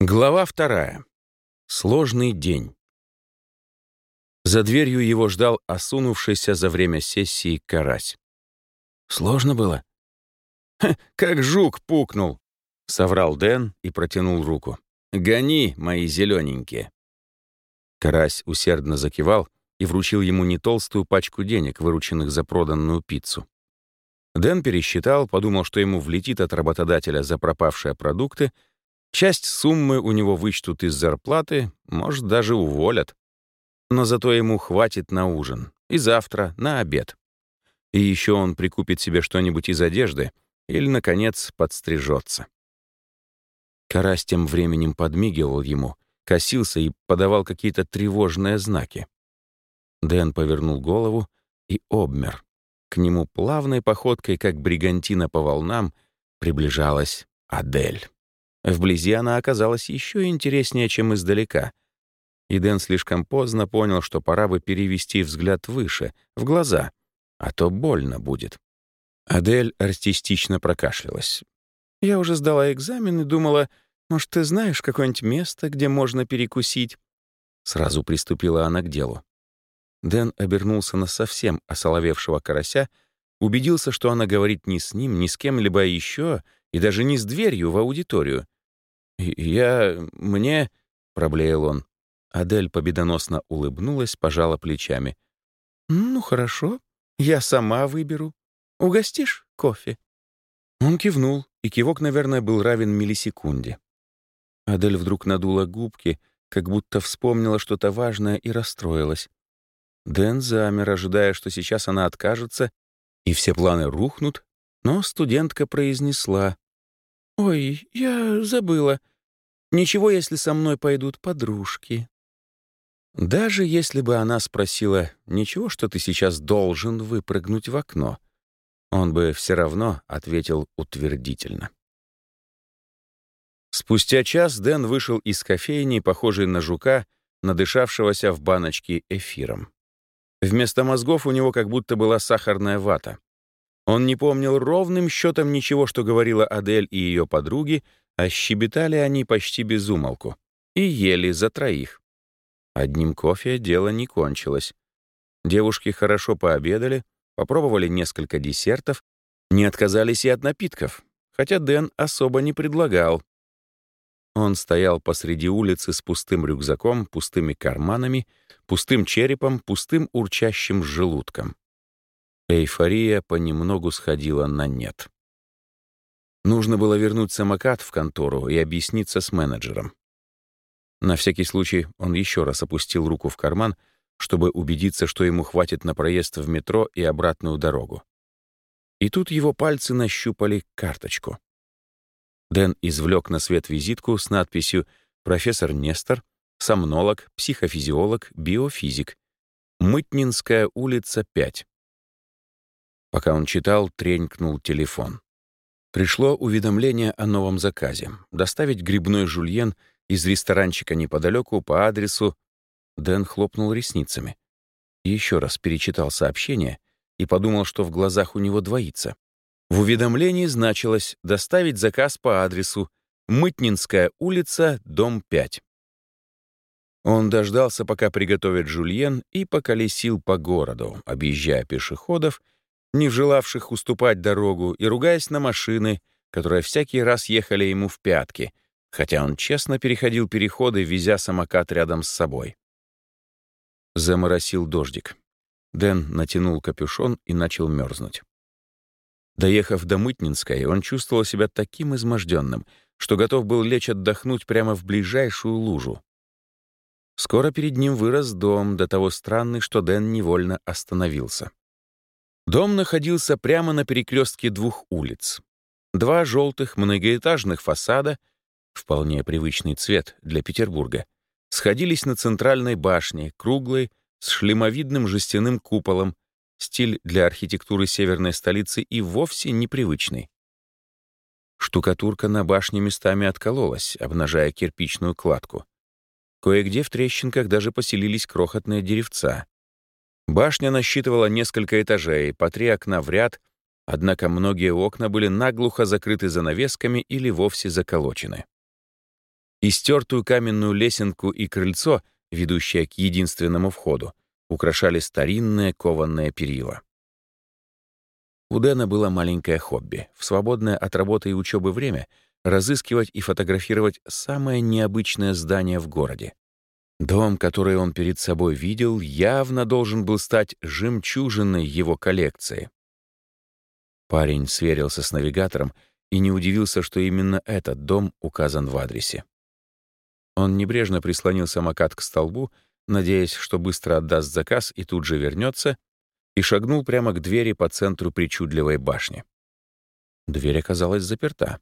Глава вторая. Сложный день. За дверью его ждал осунувшийся за время сессии карась. «Сложно было?» «Как жук пукнул!» — соврал Дэн и протянул руку. «Гони, мои зелененькие!» Карась усердно закивал и вручил ему не толстую пачку денег, вырученных за проданную пиццу. Дэн пересчитал, подумал, что ему влетит от работодателя за пропавшие продукты — Часть суммы у него вычтут из зарплаты, может, даже уволят. Но зато ему хватит на ужин. И завтра на обед. И еще он прикупит себе что-нибудь из одежды или, наконец, подстрижется. Карась тем временем подмигивал ему, косился и подавал какие-то тревожные знаки. Дэн повернул голову и обмер. К нему плавной походкой, как бригантина по волнам, приближалась Адель. Вблизи она оказалась еще интереснее, чем издалека. И Дэн слишком поздно понял, что пора бы перевести взгляд выше, в глаза, а то больно будет. Адель артистично прокашлялась. «Я уже сдала экзамен и думала, может, ты знаешь какое-нибудь место, где можно перекусить?» Сразу приступила она к делу. Дэн обернулся на совсем осоловевшего карася, убедился, что она говорит не с ним, ни с кем-либо еще, и даже не с дверью в аудиторию. «Я... мне...» — проблеял он. Адель победоносно улыбнулась, пожала плечами. «Ну, хорошо. Я сама выберу. Угостишь кофе?» Он кивнул, и кивок, наверное, был равен миллисекунде. Адель вдруг надула губки, как будто вспомнила что-то важное и расстроилась. Дэн замер, ожидая, что сейчас она откажется, и все планы рухнут, но студентка произнесла. «Ой, я забыла. Ничего, если со мной пойдут подружки». Даже если бы она спросила, «Ничего, что ты сейчас должен выпрыгнуть в окно?» Он бы все равно ответил утвердительно. Спустя час Дэн вышел из кофейни, похожей на жука, надышавшегося в баночке эфиром. Вместо мозгов у него как будто была сахарная вата. Он не помнил ровным счетом ничего, что говорила Адель и ее подруги, а щебетали они почти без умолку. И ели за троих. Одним кофе дело не кончилось. Девушки хорошо пообедали, попробовали несколько десертов, не отказались и от напитков, хотя Дэн особо не предлагал. Он стоял посреди улицы с пустым рюкзаком, пустыми карманами, пустым черепом, пустым урчащим желудком. Эйфория понемногу сходила на нет. Нужно было вернуть самокат в контору и объясниться с менеджером. На всякий случай он еще раз опустил руку в карман, чтобы убедиться, что ему хватит на проезд в метро и обратную дорогу. И тут его пальцы нащупали карточку. Дэн извлек на свет визитку с надписью «Профессор Нестор, сомнолог, психофизиолог, биофизик, Мытнинская улица, 5». Пока он читал, тренькнул телефон. Пришло уведомление о новом заказе — доставить грибной жульен из ресторанчика неподалеку по адресу... Дэн хлопнул ресницами. Еще раз перечитал сообщение и подумал, что в глазах у него двоится. В уведомлении значилось «доставить заказ по адресу Мытнинская улица, дом 5». Он дождался, пока приготовят жульен, и поколесил по городу, объезжая пешеходов — не желавших уступать дорогу и ругаясь на машины, которые всякий раз ехали ему в пятки, хотя он честно переходил переходы, везя самокат рядом с собой. Заморосил дождик. Дэн натянул капюшон и начал мерзнуть. Доехав до Мытнинской, он чувствовал себя таким изможденным, что готов был лечь отдохнуть прямо в ближайшую лужу. Скоро перед ним вырос дом, до того странный, что Дэн невольно остановился. Дом находился прямо на перекрестке двух улиц. Два желтых многоэтажных фасада, вполне привычный цвет для Петербурга, сходились на центральной башне, круглой, с шлемовидным жестяным куполом, стиль для архитектуры северной столицы и вовсе непривычный. Штукатурка на башне местами откололась, обнажая кирпичную кладку. Кое-где в трещинках даже поселились крохотные деревца. Башня насчитывала несколько этажей, по три окна в ряд, однако многие окна были наглухо закрыты занавесками или вовсе заколочены. Истертую каменную лесенку и крыльцо, ведущее к единственному входу, украшали старинные кованные перила. У Дэна было маленькое хобби. В свободное от работы и учебы время разыскивать и фотографировать самое необычное здание в городе. Дом, который он перед собой видел, явно должен был стать жемчужиной его коллекции. Парень сверился с навигатором и не удивился, что именно этот дом указан в адресе. Он небрежно прислонил самокат к столбу, надеясь, что быстро отдаст заказ и тут же вернется, и шагнул прямо к двери по центру причудливой башни. Дверь оказалась заперта.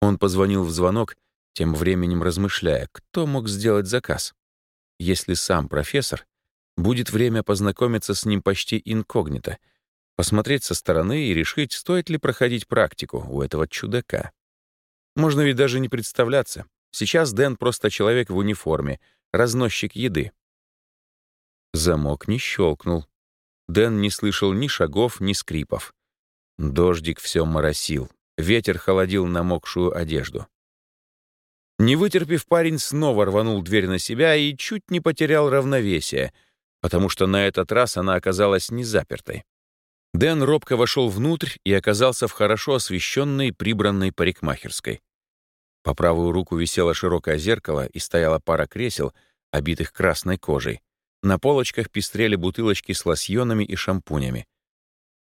Он позвонил в звонок, тем временем размышляя, кто мог сделать заказ. Если сам профессор, будет время познакомиться с ним почти инкогнито, посмотреть со стороны и решить, стоит ли проходить практику у этого чудака. Можно ведь даже не представляться. Сейчас Дэн просто человек в униформе, разносчик еды. Замок не щелкнул. Дэн не слышал ни шагов, ни скрипов. Дождик все моросил. Ветер холодил намокшую одежду. Не вытерпев, парень снова рванул дверь на себя и чуть не потерял равновесие, потому что на этот раз она оказалась не запертой. Дэн робко вошел внутрь и оказался в хорошо освещенной, прибранной парикмахерской. По правую руку висело широкое зеркало и стояла пара кресел, обитых красной кожей. На полочках пестрели бутылочки с лосьонами и шампунями.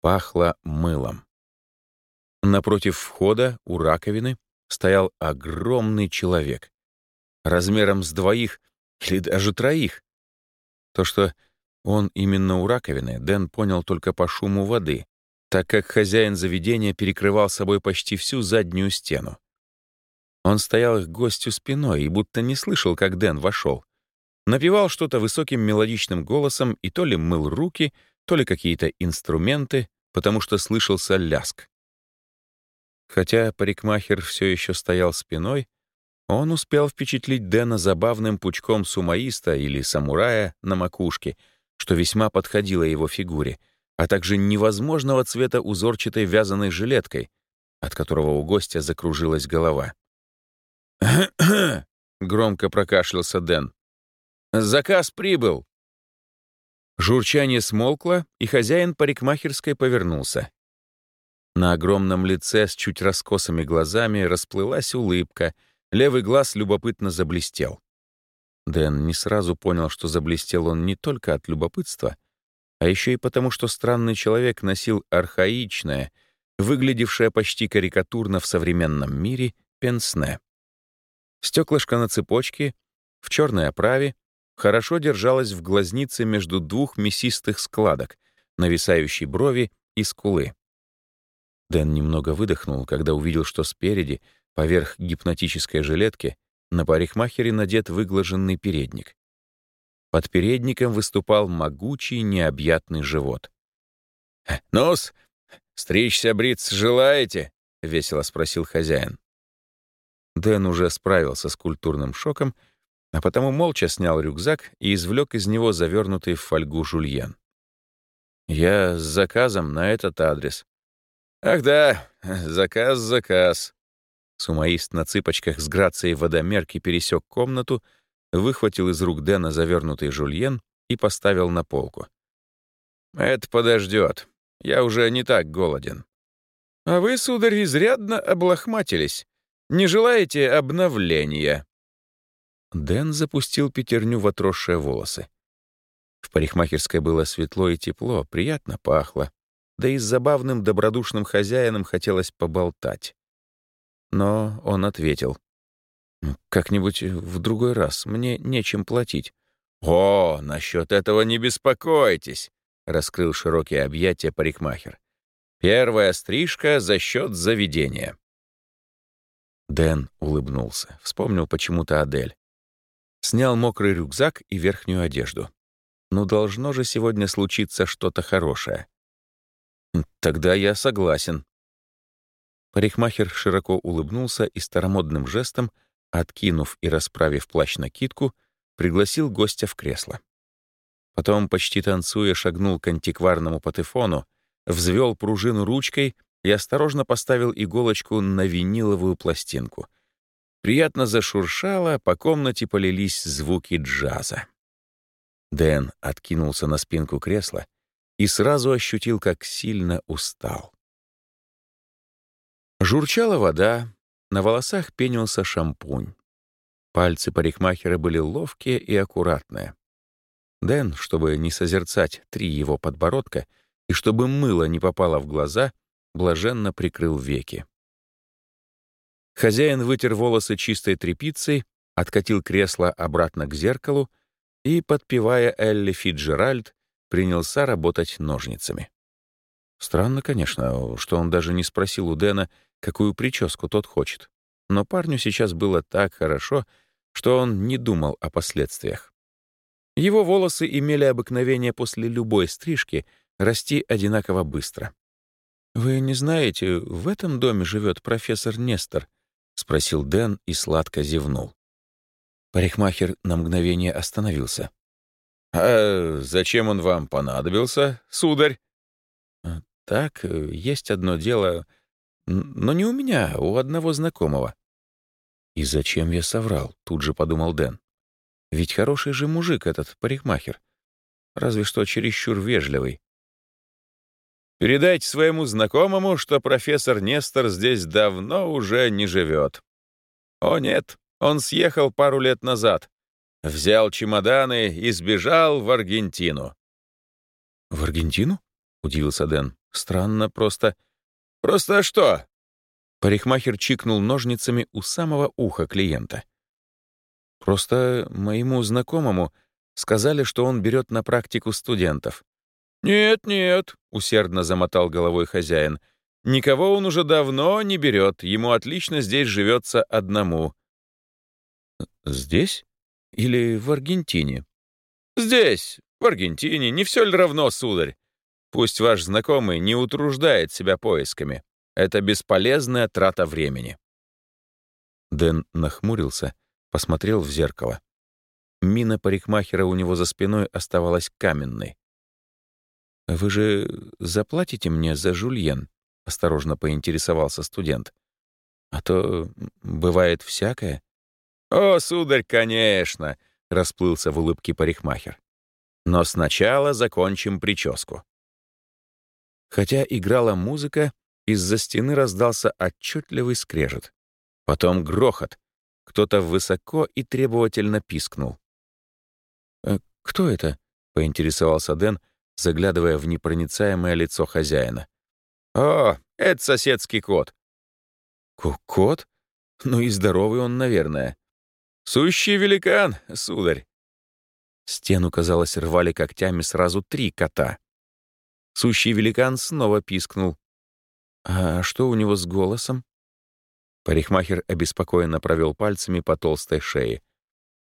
Пахло мылом. Напротив входа, у раковины, стоял огромный человек. Размером с двоих или даже троих. То, что он именно у раковины, Дэн понял только по шуму воды, так как хозяин заведения перекрывал собой почти всю заднюю стену. Он стоял к гостю спиной и будто не слышал, как Дэн вошел. Напевал что-то высоким мелодичным голосом и то ли мыл руки, то ли какие-то инструменты, потому что слышался ляск. Хотя парикмахер все еще стоял спиной, он успел впечатлить Дэна забавным пучком сумаиста или самурая на макушке, что весьма подходило его фигуре, а также невозможного цвета узорчатой вязаной жилеткой, от которого у гостя закружилась голова. громко прокашлялся Дэн. «Заказ прибыл!» Журчание смолкло, и хозяин парикмахерской повернулся. На огромном лице с чуть раскосыми глазами расплылась улыбка, левый глаз любопытно заблестел. Дэн не сразу понял, что заблестел он не только от любопытства, а еще и потому, что странный человек носил архаичное, выглядевшее почти карикатурно в современном мире, пенсне. Стеклышко на цепочке, в черной оправе, хорошо держалось в глазнице между двух мясистых складок, нависающей брови и скулы. Дэн немного выдохнул, когда увидел, что спереди, поверх гипнотической жилетки, на парикмахере надет выглаженный передник. Под передником выступал могучий необъятный живот. «Ну-с, стричься, бриться желаете?» — весело спросил хозяин. Дэн уже справился с культурным шоком, а потому молча снял рюкзак и извлек из него завернутый в фольгу жульен. «Я с заказом на этот адрес», Ах да, заказ, заказ. Сумаист на цыпочках с грацией водомерки пересек комнату, выхватил из рук Дэна завернутый жульен и поставил на полку. «Это подождет. Я уже не так голоден». «А вы, сударь, изрядно облахматились. Не желаете обновления?» Дэн запустил пятерню в отросшие волосы. В парикмахерской было светло и тепло, приятно пахло да и с забавным добродушным хозяином хотелось поболтать. Но он ответил. «Как-нибудь в другой раз. Мне нечем платить». «О, насчет этого не беспокойтесь», — раскрыл широкие объятия парикмахер. «Первая стрижка за счет заведения». Дэн улыбнулся, вспомнил почему-то Адель. Снял мокрый рюкзак и верхнюю одежду. Ну, должно же сегодня случиться что-то хорошее. Тогда я согласен. Парикмахер широко улыбнулся и старомодным жестом, откинув и расправив плащ-накидку, пригласил гостя в кресло. Потом, почти танцуя, шагнул к антикварному патефону, взвел пружину ручкой и осторожно поставил иголочку на виниловую пластинку. приятно зашуршало, по комнате полились звуки джаза. Дэн откинулся на спинку кресла и сразу ощутил, как сильно устал. Журчала вода, на волосах пенился шампунь. Пальцы парикмахера были ловкие и аккуратные. Дэн, чтобы не созерцать три его подбородка и чтобы мыло не попало в глаза, блаженно прикрыл веки. Хозяин вытер волосы чистой тряпицей, откатил кресло обратно к зеркалу и, подпевая Элли Фиджеральд, принялся работать ножницами. Странно, конечно, что он даже не спросил у Дэна, какую прическу тот хочет. Но парню сейчас было так хорошо, что он не думал о последствиях. Его волосы имели обыкновение после любой стрижки расти одинаково быстро. «Вы не знаете, в этом доме живет профессор Нестор?» — спросил Дэн и сладко зевнул. Парикмахер на мгновение остановился. «А зачем он вам понадобился, сударь?» «А «Так, есть одно дело, но не у меня, а у одного знакомого». «И зачем я соврал?» — тут же подумал Дэн. «Ведь хороший же мужик этот парикмахер. Разве что чересчур вежливый. Передайте своему знакомому, что профессор Нестор здесь давно уже не живет. О нет, он съехал пару лет назад. Взял чемоданы и сбежал в Аргентину. «В Аргентину?» — удивился Дэн. «Странно, просто...» «Просто что?» Парикмахер чикнул ножницами у самого уха клиента. «Просто моему знакомому сказали, что он берет на практику студентов. «Нет, нет», — усердно замотал головой хозяин. «Никого он уже давно не берет, ему отлично здесь живется одному». «Здесь? Или в Аргентине?» «Здесь, в Аргентине. Не все ли равно, сударь? Пусть ваш знакомый не утруждает себя поисками. Это бесполезная трата времени». Дэн нахмурился, посмотрел в зеркало. Мина парикмахера у него за спиной оставалась каменной. «Вы же заплатите мне за жульен?» — осторожно поинтересовался студент. «А то бывает всякое». «О, сударь, конечно!» — расплылся в улыбке парикмахер. «Но сначала закончим прическу». Хотя играла музыка, из-за стены раздался отчетливый скрежет. Потом грохот. Кто-то высоко и требовательно пискнул. «Э, «Кто это?» — поинтересовался Дэн, — заглядывая в непроницаемое лицо хозяина. «О, это соседский кот». «Кот? Ну и здоровый он, наверное». «Сущий великан, сударь». Стену, казалось, рвали когтями сразу три кота. Сущий великан снова пискнул. «А что у него с голосом?» Парикмахер обеспокоенно провел пальцами по толстой шее.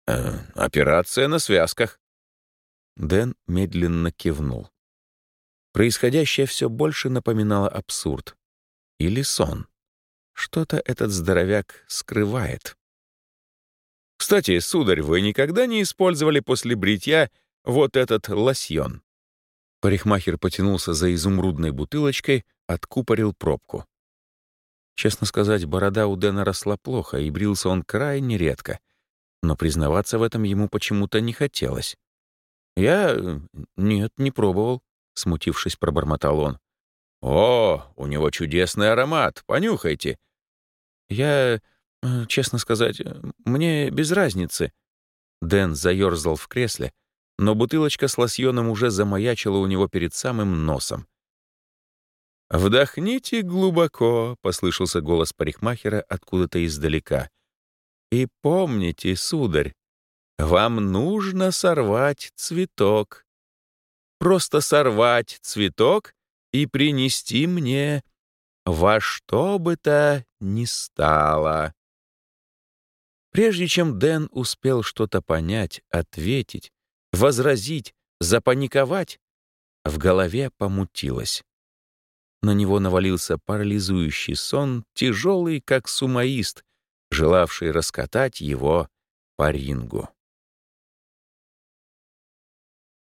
«Э, «Операция на связках». Дэн медленно кивнул. Происходящее все больше напоминало абсурд. Или сон. Что-то этот здоровяк скрывает. «Кстати, сударь, вы никогда не использовали после бритья вот этот лосьон?» Парикмахер потянулся за изумрудной бутылочкой, откупорил пробку. Честно сказать, борода у Дэна росла плохо, и брился он крайне редко. Но признаваться в этом ему почему-то не хотелось. «Я... нет, не пробовал», — смутившись, пробормотал он. «О, у него чудесный аромат, понюхайте». «Я... Э, честно сказать, мне без разницы». Дэн заёрзал в кресле, но бутылочка с лосьоном уже замаячила у него перед самым носом. «Вдохните глубоко», — послышался голос парикмахера откуда-то издалека. «И помните, сударь, вам нужно сорвать цветок. Просто сорвать цветок и принести мне во что бы то ни стало. Прежде чем Дэн успел что-то понять, ответить, возразить, запаниковать, в голове помутилось. На него навалился парализующий сон, тяжелый, как сумаист, желавший раскатать его по рингу.